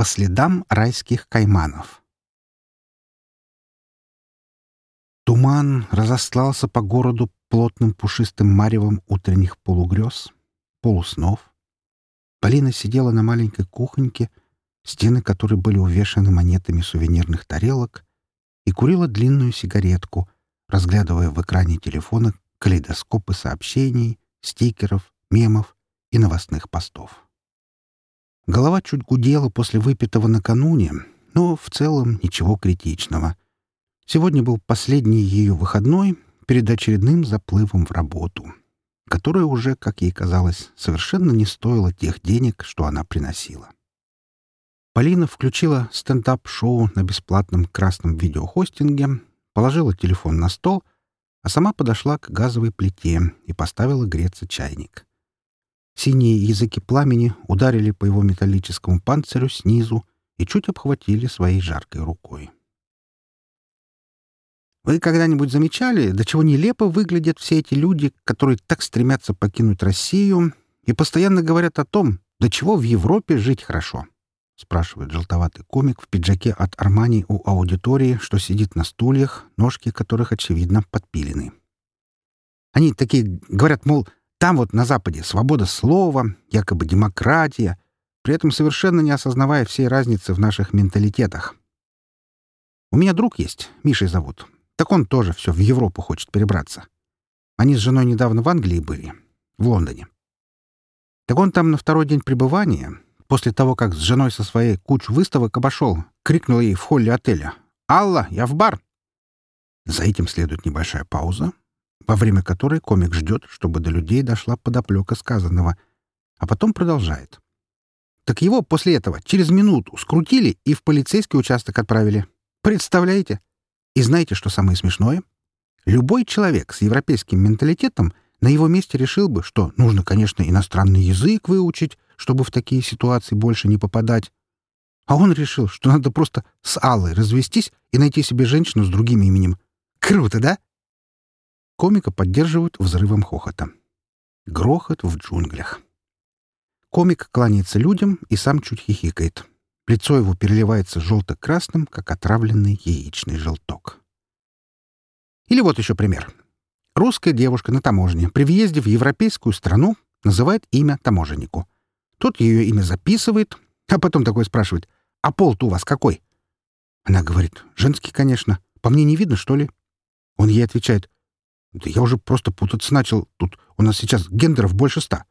По следам райских кайманов. Туман разостлался по городу плотным пушистым маревом утренних полугрез, полуснов. Полина сидела на маленькой кухоньке, стены которой были увешаны монетами сувенирных тарелок, и курила длинную сигаретку, разглядывая в экране телефона калейдоскопы сообщений, стикеров, мемов и новостных постов. Голова чуть гудела после выпитого накануне, но в целом ничего критичного. Сегодня был последний ее выходной перед очередным заплывом в работу, которая уже, как ей казалось, совершенно не стоила тех денег, что она приносила. Полина включила стендап-шоу на бесплатном красном видеохостинге, положила телефон на стол, а сама подошла к газовой плите и поставила греться чайник. Синие языки пламени ударили по его металлическому панцирю снизу и чуть обхватили своей жаркой рукой. Вы когда-нибудь замечали, до чего нелепо выглядят все эти люди, которые так стремятся покинуть Россию и постоянно говорят о том, до чего в Европе жить хорошо? — спрашивает желтоватый комик в пиджаке от Армани у аудитории, что сидит на стульях, ножки которых, очевидно, подпилены. Они такие говорят, мол, там вот на Западе свобода слова, якобы демократия, при этом совершенно не осознавая всей разницы в наших менталитетах. У меня друг есть, Мишей зовут. Так он тоже все в Европу хочет перебраться. Они с женой недавно в Англии были, в Лондоне. Так он там на второй день пребывания, после того, как с женой со своей кучу выставок обошел, крикнул ей в холле отеля «Алла, я в бар!» За этим следует небольшая пауза, во время которой комик ждет, чтобы до людей дошла подоплека сказанного, а потом продолжает. Так его после этого через минуту скрутили и в полицейский участок отправили. Представляете? И знаете, что самое смешное? Любой человек с европейским менталитетом на его месте решил бы, что нужно, конечно, иностранный язык выучить, чтобы в такие ситуации больше не попадать. А он решил, что надо просто с Аллой развестись и найти себе женщину с другим именем. Круто, да? Комика поддерживают взрывом хохота. Грохот в джунглях. Комик кланяется людям и сам чуть хихикает. Лицо его переливается желто-красным, как отравленный яичный желток. Или вот еще пример. Русская девушка на таможне при въезде в европейскую страну называет имя таможеннику. Тот ее имя записывает, а потом такой спрашивает, «А пол-то у вас какой?» Она говорит, «Женский, конечно. По мне не видно, что ли?» Он ей отвечает, да я уже просто путаться начал. Тут у нас сейчас гендеров больше ста.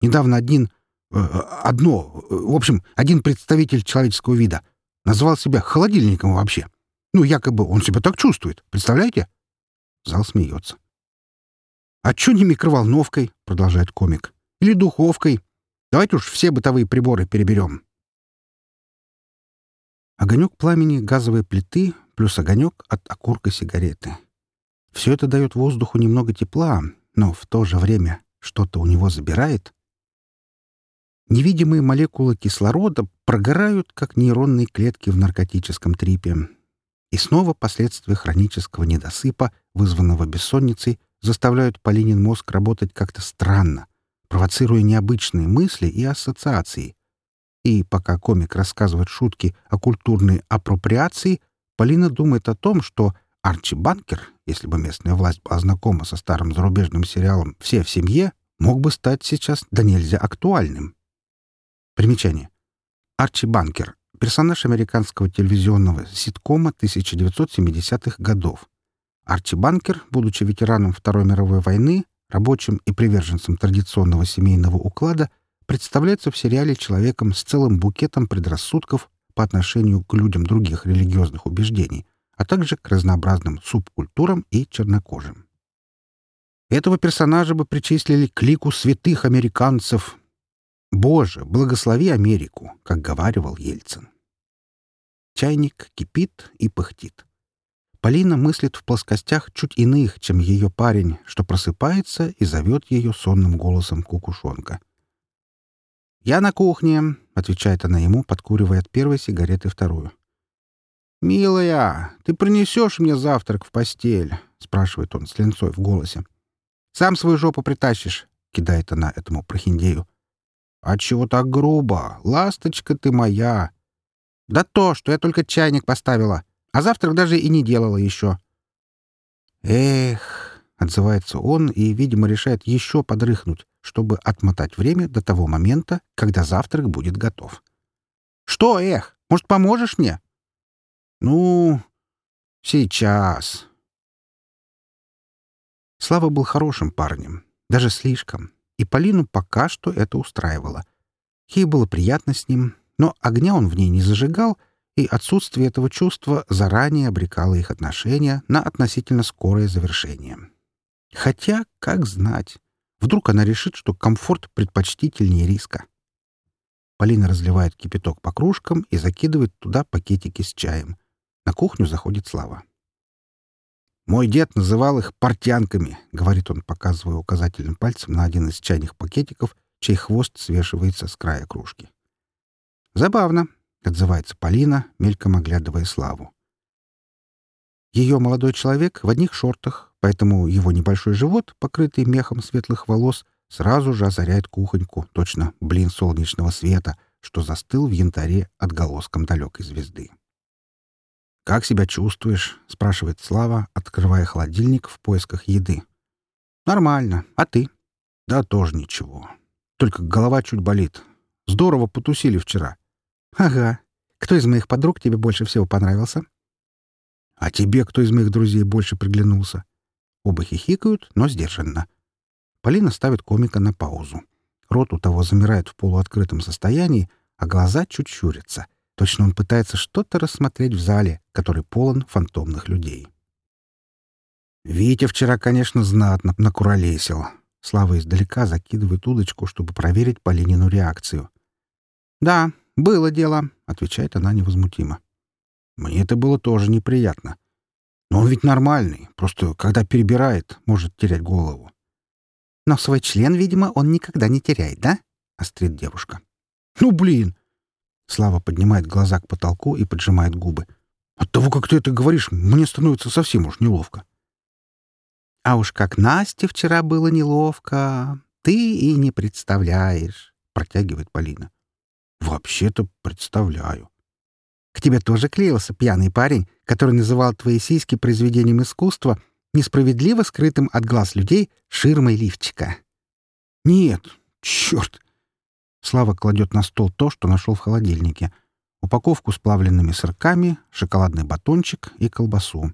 Недавно один... Э, одно... В общем, один представитель человеческого вида назвал себя холодильником вообще. Ну, якобы он себя так чувствует. Представляете? Зал смеется. «А чё не микроволновкой?» — продолжает комик. «Или духовкой? Давайте уж все бытовые приборы переберем». Огонек пламени газовой плиты плюс огонек от окурка сигареты. Все это дает воздуху немного тепла, но в то же время что-то у него забирает. Невидимые молекулы кислорода прогорают, как нейронные клетки в наркотическом трипе. И снова последствия хронического недосыпа, вызванного бессонницей, заставляют Полинин мозг работать как-то странно, провоцируя необычные мысли и ассоциации. И пока комик рассказывает шутки о культурной апроприации, Полина думает о том, что Арчи Банкер, если бы местная власть была знакома со старым зарубежным сериалом «Все в семье», мог бы стать сейчас да нельзя актуальным. Примечание. Арчи Банкер — персонаж американского телевизионного ситкома 1970-х годов. Арчи Банкер, будучи ветераном Второй мировой войны, рабочим и приверженцем традиционного семейного уклада, представляется в сериале человеком с целым букетом предрассудков по отношению к людям других религиозных убеждений — а также к разнообразным субкультурам и чернокожим. Этого персонажа бы причислили к лику святых американцев. «Боже, благослови Америку», как говаривал Ельцин. Чайник кипит и пыхтит. Полина мыслит в плоскостях чуть иных, чем ее парень, что просыпается и зовет ее сонным голосом кукушонка. «Я на кухне», — отвечает она ему, подкуривая от первой сигареты вторую. «Милая, ты принесешь мне завтрак в постель?» — спрашивает он с ленцой в голосе. «Сам свою жопу притащишь», — кидает она этому прохиндею. «А чего так грубо? Ласточка ты моя!» Да то, что я только чайник поставила, а завтрак даже и не делала еще. Эх, отзывается он и, видимо, решает еще подрыхнуть, чтобы отмотать время до того момента, когда завтрак будет готов. Что, эх, может, поможешь мне? Ну, сейчас. Слава был хорошим парнем, даже слишком, и Полину пока что это устраивало. Ей было приятно с ним, но огня он в ней не зажигал, и отсутствие этого чувства заранее обрекало их отношения на относительно скорое завершение. Хотя, как знать, вдруг она решит, что комфорт предпочтительнее риска. Полина разливает кипяток по кружкам и закидывает туда пакетики с чаем. На кухню заходит Слава. «Мой дед называл их портянками», — говорит он, показывая указательным пальцем на один из чайных пакетиков, чей хвост свешивается с края кружки. «Забавно», — отзывается Полина, мельком оглядывая Славу. Ее молодой человек в одних шортах, поэтому его небольшой живот, покрытый мехом светлых волос, сразу же озаряет кухоньку, точно блин солнечного света, что застыл в янтаре отголоском далекой звезды. «Как себя чувствуешь?» — спрашивает Слава, открывая холодильник в поисках еды. «Нормально. А ты?» «Да тоже ничего. Только голова чуть болит. Здорово потусили вчера. «Ага. Кто из моих подруг тебе больше всего понравился?» «А тебе кто из моих друзей больше приглянулся?» Оба хихикают, но сдержанно. Полина ставит комика на паузу. Рот у того замирает в полуоткрытом состоянии, а глаза чуть щурятся. Точно он пытается что-то рассмотреть в зале, который полон фантомных людей. Витя вчера, конечно, знатно накуролесил. Слава издалека закидывает удочку, чтобы проверить Полинину реакцию. «Да, «Было дело», — отвечает она невозмутимо. «Мне это было тоже неприятно. Но он ведь нормальный, просто когда перебирает, может терять голову». «Но свой член, видимо, он никогда не теряет, да?» — острит девушка. «Ну, блин!» Слава поднимает глаза к потолку и поджимает губы. «От того, как ты это говоришь, мне становится совсем уж неловко». «А уж как Насте вчера было неловко, ты и не представляешь», — протягивает Полина. «Вообще-то представляю». «К тебе тоже клеился пьяный парень, который называл твои сиськи произведением искусства, несправедливо скрытым от глаз людей ширмой лифчика». «Нет, черт!» Слава кладет на стол то, что нашел в холодильнике. Упаковку с плавленными сырками, шоколадный батончик и колбасу.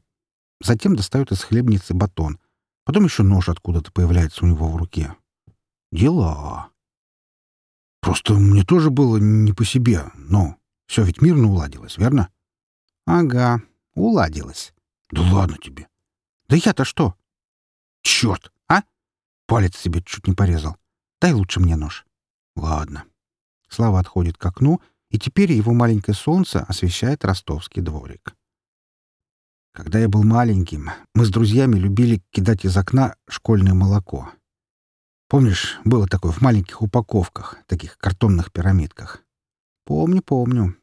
Затем достает из хлебницы батон. Потом еще нож откуда-то появляется у него в руке. Дела. Просто мне тоже было не по себе, но все ведь мирно уладилось, верно? — Ага, уладилось. — Да ладно тебе. — Да я-то что? — Черт, а? Палец себе чуть не порезал. Дай лучше мне нож. — Ладно. Слава отходит к окну, и теперь его маленькое солнце освещает ростовский дворик. Когда я был маленьким, мы с друзьями любили кидать из окна школьное молоко. Помнишь, было такое в маленьких упаковках, таких картонных пирамидках? Помню, помню.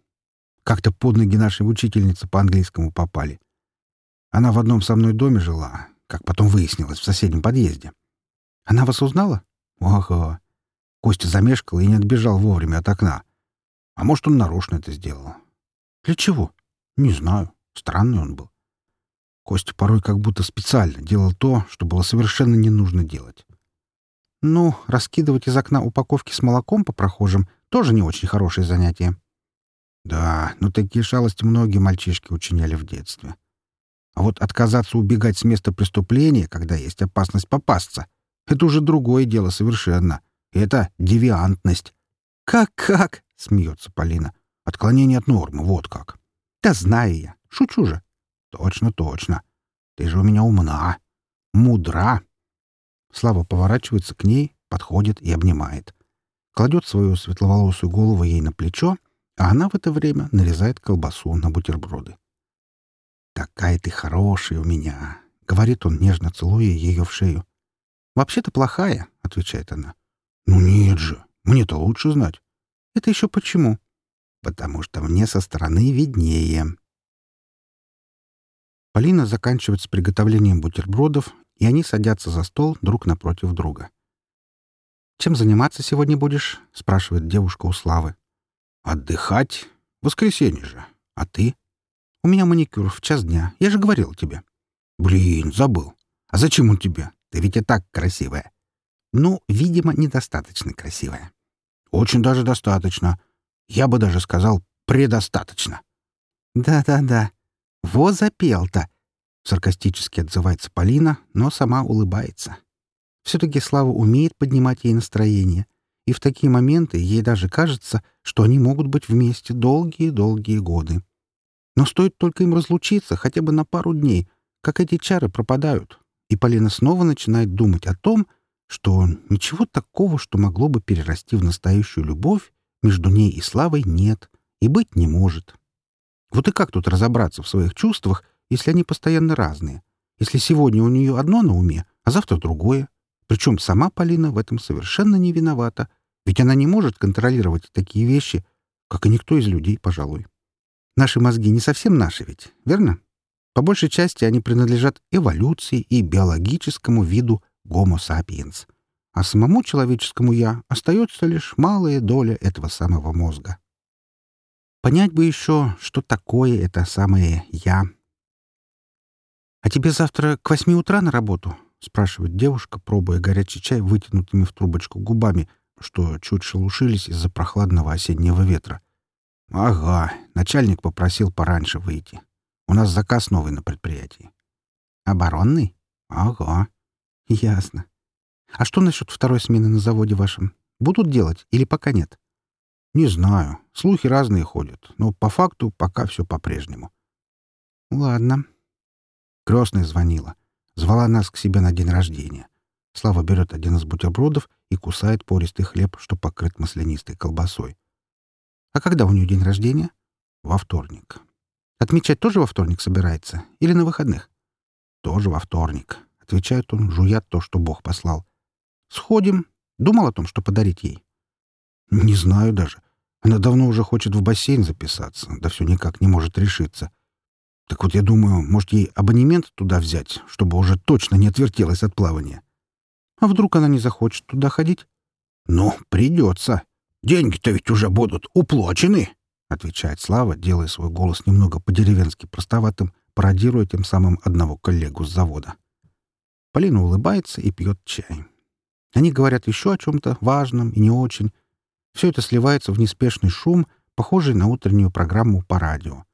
Как-то под ноги нашей учительницы по английскому попали. Она в одном со мной доме жила, как потом выяснилось, в соседнем подъезде. Она вас узнала? Ага. Костя замешкал и не отбежал вовремя от окна. А может, он нарочно это сделал. Для чего? Не знаю. Странный он был. Костя порой как будто специально делал то, что было совершенно не нужно делать. Ну, раскидывать из окна упаковки с молоком по прохожим тоже не очень хорошее занятие. Да, но такие шалости многие мальчишки учиняли в детстве. А вот отказаться убегать с места преступления, когда есть опасность попасться, это уже другое дело совершенно. Это девиантность. «Как-как?» — смеется Полина. «Отклонение от нормы, вот как». «Да знаю я. Шучу же». «Точно, точно. Ты же у меня умна, мудра». Слава поворачивается к ней, подходит и обнимает. Кладет свою светловолосую голову ей на плечо, а она в это время нарезает колбасу на бутерброды. «Такая ты хорошая у меня», — говорит он, нежно целуя ее в шею. «Вообще-то плохая», — отвечает она. «Ну нет же, мне-то лучше знать». «Это еще почему?» «Потому что мне со стороны виднее». Полина заканчивает с приготовлением бутербродов и они садятся за стол друг напротив друга. «Чем заниматься сегодня будешь?» — спрашивает девушка у Славы. «Отдыхать. Воскресенье же. А ты? У меня маникюр в час дня. Я же говорил тебе. Блин, забыл. А зачем он тебе? Ты ведь и так красивая. Ну, видимо, недостаточно красивая. Очень даже достаточно. Я бы даже сказал, предостаточно. Да-да-да. Во запел-то. Саркастически отзывается Полина, но сама улыбается. Все-таки Слава умеет поднимать ей настроение, и в такие моменты ей даже кажется, что они могут быть вместе долгие-долгие годы. Но стоит только им разлучиться хотя бы на пару дней, как эти чары пропадают, и Полина снова начинает думать о том, что ничего такого, что могло бы перерасти в настоящую любовь, между ней и Славой нет и быть не может. Вот и как тут разобраться в своих чувствах, если они постоянно разные? Если сегодня у нее одно на уме, а завтра другое? Причем сама Полина в этом совершенно не виновата, ведь она не может контролировать такие вещи, как и никто из людей, пожалуй. Наши мозги не совсем наши ведь, верно? По большей части они принадлежат эволюции и биологическому виду Homo sapiens, а самому человеческому «я» остается лишь малая доля этого самого мозга. Понять бы еще, что такое это самое «я». «А тебе завтра к восьми утра на работу?» — спрашивает девушка, пробуя горячий чай вытянутыми в трубочку губами, что чуть шелушились из-за прохладного осеннего ветра. «Ага, начальник попросил пораньше выйти. У нас заказ новый на предприятии». «Оборонный?» «Ага». «Ясно. А что насчет второй смены на заводе вашем? Будут делать или пока нет?» Не знаю. Слухи разные ходят, но по факту пока все по-прежнему. Ладно. Крестная звонила. Звала нас к себе на день рождения. Слава берет один из бутербродов и кусает пористый хлеб, что покрыт маслянистой колбасой. А когда у нее день рождения? Во вторник. Отмечать тоже во вторник собирается? Или на выходных? Тоже во вторник. Отвечает он, жуя то, что Бог послал. Сходим. Думал о том, что подарить ей. Не знаю даже. Она давно уже хочет в бассейн записаться, да все никак не может решиться. Так вот я думаю, может, ей абонемент туда взять, чтобы уже точно не отвертелась от плавания. А вдруг она не захочет туда ходить? Ну, придется. Деньги-то ведь уже будут уплачены, — отвечает Слава, делая свой голос немного по-деревенски простоватым, пародируя тем самым одного коллегу с завода. Полина улыбается и пьет чай. Они говорят еще о чем-то важном и не очень, все это сливается в неспешный шум, похожий на утреннюю программу по радио.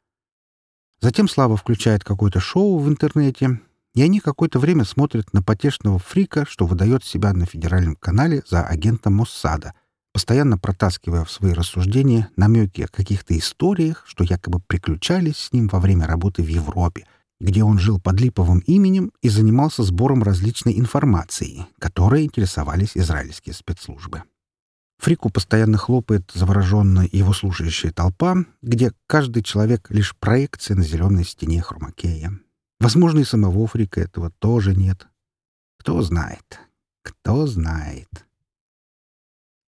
Затем Слава включает какое-то шоу в интернете, и они какое-то время смотрят на потешного фрика, что выдает себя на федеральном канале за агента Моссада, постоянно протаскивая в свои рассуждения намеки о каких-то историях, что якобы приключались с ним во время работы в Европе, где он жил под липовым именем и занимался сбором различной информации, которой интересовались израильские спецслужбы. Фрику постоянно хлопает завороженно его слушающая толпа, где каждый человек — лишь проекция на зеленой стене хромакея. Возможно, и самого Фрика этого тоже нет. Кто знает, кто знает.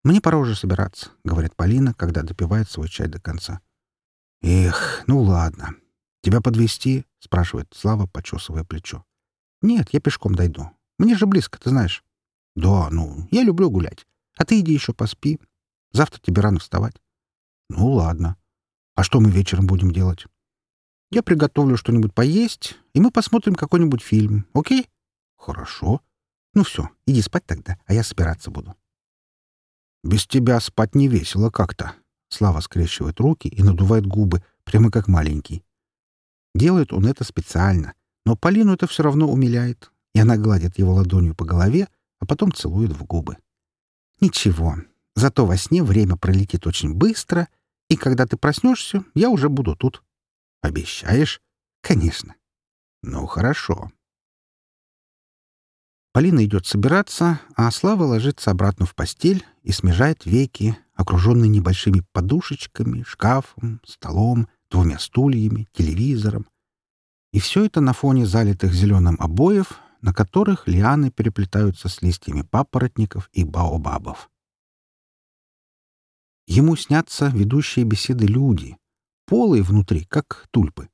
«Мне пора уже собираться», — говорит Полина, когда допивает свой чай до конца. «Эх, ну ладно. Тебя подвести? спрашивает Слава, почесывая плечо. «Нет, я пешком дойду. Мне же близко, ты знаешь». «Да, ну, я люблю гулять. А ты иди еще поспи. Завтра тебе рано вставать. Ну, ладно. А что мы вечером будем делать? Я приготовлю что-нибудь поесть, и мы посмотрим какой-нибудь фильм, окей? Хорошо. Ну все, иди спать тогда, а я собираться буду. Без тебя спать не весело как-то. Слава скрещивает руки и надувает губы, прямо как маленький. Делает он это специально, но Полину это все равно умиляет, и она гладит его ладонью по голове, а потом целует в губы. Ничего, зато во сне время пролетит очень быстро, и когда ты проснешься, я уже буду тут. Обещаешь? Конечно. Ну, хорошо. Полина идет собираться, а Слава ложится обратно в постель и смежает веки, окруженный небольшими подушечками, шкафом, столом, двумя стульями, телевизором. И все это на фоне залитых зеленым обоев, на которых лианы переплетаются с листьями папоротников и баобабов. Ему снятся ведущие беседы люди, полые внутри, как тульпы.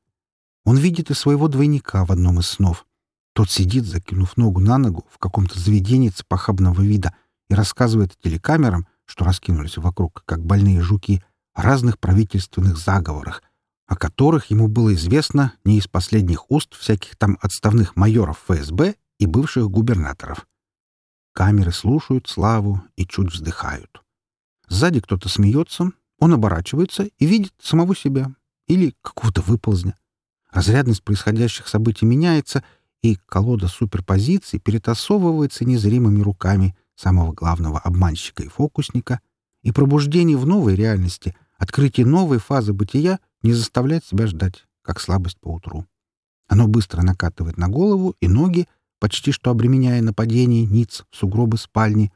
Он видит и своего двойника в одном из снов. Тот сидит, закинув ногу на ногу, в каком-то заведении похабного вида и рассказывает телекамерам, что раскинулись вокруг, как больные жуки, о разных правительственных заговорах, о которых ему было известно не из последних уст всяких там отставных майоров ФСБ и бывших губернаторов. Камеры слушают Славу и чуть вздыхают. Сзади кто-то смеется, он оборачивается и видит самого себя или какого-то выползня. Разрядность происходящих событий меняется, и колода суперпозиций перетасовывается незримыми руками самого главного обманщика и фокусника, и пробуждение в новой реальности, открытие новой фазы бытия не заставляет себя ждать, как слабость по утру. Оно быстро накатывает на голову и ноги, почти что обременяя нападение ниц в сугробы спальни,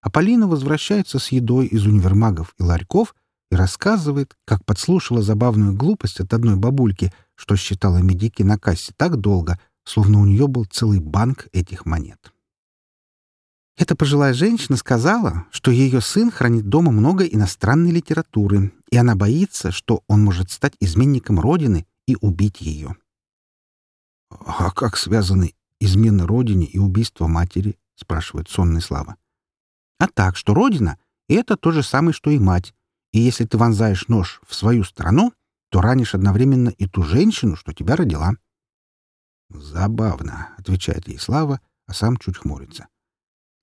а Полина возвращается с едой из универмагов и ларьков и рассказывает, как подслушала забавную глупость от одной бабульки, что считала медики на кассе так долго, словно у нее был целый банк этих монет. Эта пожилая женщина сказала, что ее сын хранит дома много иностранной литературы, и она боится, что он может стать изменником Родины и убить ее. — А как связаны измена Родине и убийство матери? — спрашивает сонный Слава. — А так, что Родина — это то же самое, что и мать, и если ты вонзаешь нож в свою страну, то ранишь одновременно и ту женщину, что тебя родила. — Забавно, — отвечает ей Слава, а сам чуть хмурится. —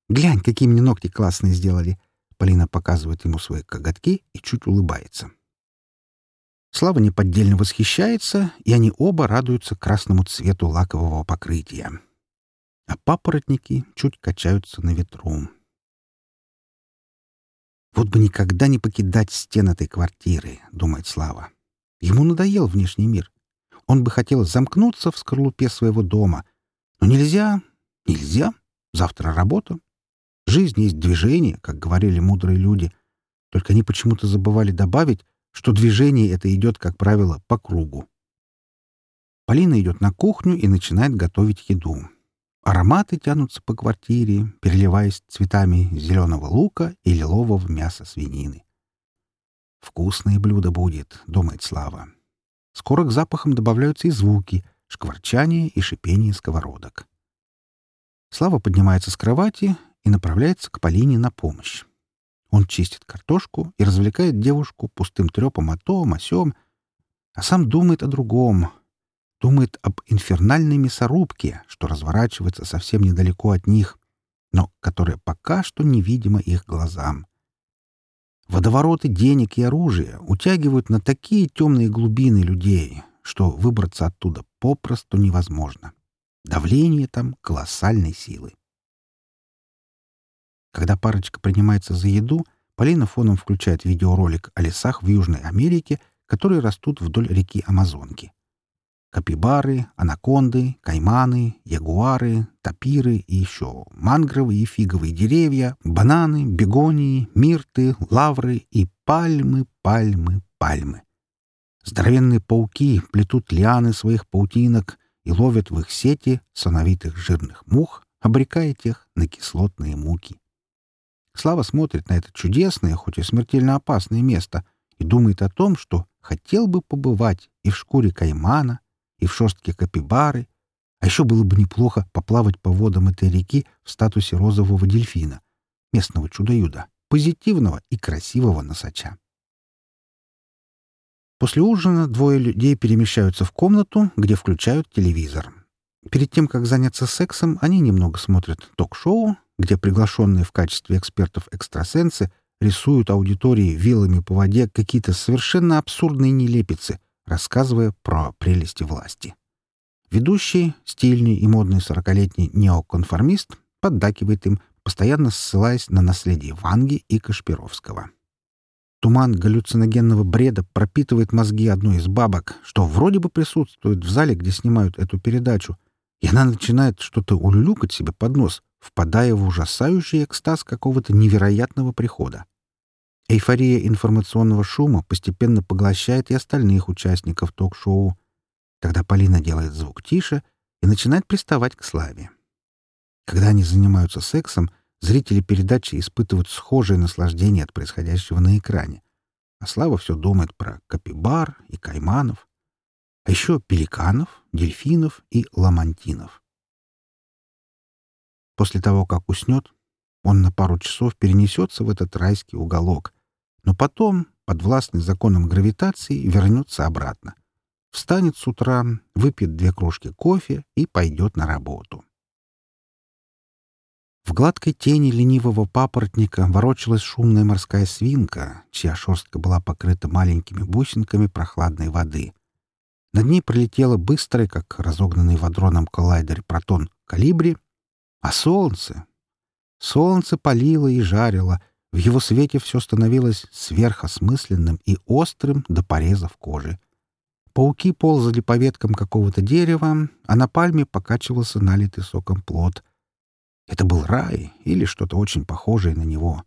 Глянь, какие мне ногти классные сделали!» Полина показывает ему свои коготки и чуть улыбается. Слава неподдельно восхищается, и они оба радуются красному цвету лакового покрытия. А папоротники чуть качаются на ветру. «Вот бы никогда не покидать стен этой квартиры», — думает Слава. Ему надоел внешний мир. Он бы хотел замкнуться в скорлупе своего дома. Но нельзя, нельзя. Завтра работа, Жизнь есть движение, как говорили мудрые люди. Только они почему-то забывали добавить, что движение это идет, как правило, по кругу. Полина идет на кухню и начинает готовить еду. Ароматы тянутся по квартире, переливаясь цветами зеленого лука и лилового мяса свинины. «Вкусное блюдо будет», — думает Слава. Скоро к запахам добавляются и звуки — шкварчание и шипение сковородок. Слава поднимается с кровати и направляется к Полине на помощь. Он чистит картошку и развлекает девушку пустым трепом о том, о сём, а сам думает о другом. Думает об инфернальной мясорубке, что разворачивается совсем недалеко от них, но которая пока что невидима их глазам. Водовороты денег и оружия утягивают на такие темные глубины людей, что выбраться оттуда попросту невозможно. Давление там колоссальной силы. Когда парочка принимается за еду, Полина фоном включает видеоролик о лесах в Южной Америке, которые растут вдоль реки Амазонки. Капибары, анаконды, кайманы, ягуары, тапиры и еще мангровые и фиговые деревья, бананы, бегонии, мирты, лавры и пальмы, пальмы, пальмы. Здоровенные пауки плетут лианы своих паутинок и ловят в их сети сановитых жирных мух, обрекая тех на кислотные муки. Слава смотрит на это чудесное, хоть и смертельно опасное место и думает о том, что хотел бы побывать и в шкуре каймана, и в шерстке капибары, а еще было бы неплохо поплавать по водам этой реки в статусе розового дельфина, местного чудо-юда, позитивного и красивого носача. После ужина двое людей перемещаются в комнату, где включают телевизор. Перед тем, как заняться сексом, они немного смотрят ток-шоу, где приглашенные в качестве экспертов экстрасенсы рисуют аудитории вилами по воде какие-то совершенно абсурдные нелепицы, рассказывая про прелести власти. Ведущий, стильный и модный сорокалетний неоконформист, поддакивает им, постоянно ссылаясь на наследие Ванги и Кашпировского. Туман галлюциногенного бреда пропитывает мозги одной из бабок, что вроде бы присутствует в зале, где снимают эту передачу, и она начинает что-то улюлюкать себе под нос, впадая в ужасающий экстаз какого-то невероятного прихода. Эйфория информационного шума постепенно поглощает и остальных участников ток-шоу. Тогда Полина делает звук тише и начинает приставать к Славе. Когда они занимаются сексом, зрители передачи испытывают схожее наслаждение от происходящего на экране. А Слава все думает про капибар и кайманов, а еще пеликанов, дельфинов и ламантинов. После того, как уснет, он на пару часов перенесется в этот райский уголок, но потом, подвластный законам гравитации, вернется обратно. Встанет с утра, выпьет две кружки кофе и пойдет на работу. В гладкой тени ленивого папоротника ворочалась шумная морская свинка, чья шерстка была покрыта маленькими бусинками прохладной воды. Над ней пролетела быстрая, как разогнанный в адронном коллайдере протон, калибри, а солнце... Солнце палило и жарило, в его свете все становилось сверхосмысленным и острым до порезов кожи. Пауки ползали по веткам какого-то дерева, а на пальме покачивался налитый соком плод — это был рай или что-то очень похожее на него.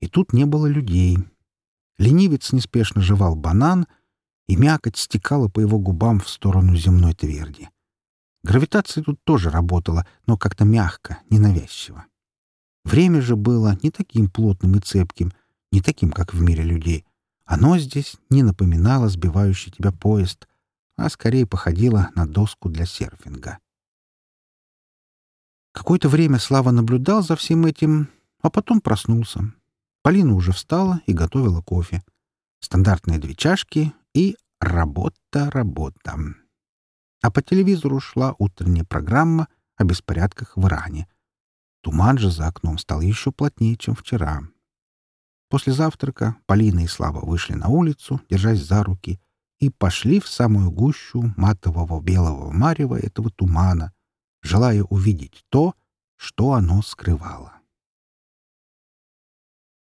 И тут не было людей. Ленивец неспешно жевал банан, и мякоть стекала по его губам в сторону земной тверди. Гравитация тут тоже работала, но как-то мягко, ненавязчиво. Время же было не таким плотным и цепким, не таким, как в мире людей. Оно здесь не напоминало сбивающий тебя поезд, а скорее походило на доску для серфинга. Какое-то время Слава наблюдал за всем этим, а потом проснулся. Полина уже встала и готовила кофе. Стандартные две чашки и работа, работа. А по телевизору шла утренняя программа о беспорядках в Иране. Туман же за окном стал еще плотнее, чем вчера. После завтрака Полина и Слава вышли на улицу, держась за руки, и пошли в самую гущу матового белого марева этого тумана, желая увидеть то, что оно скрывало.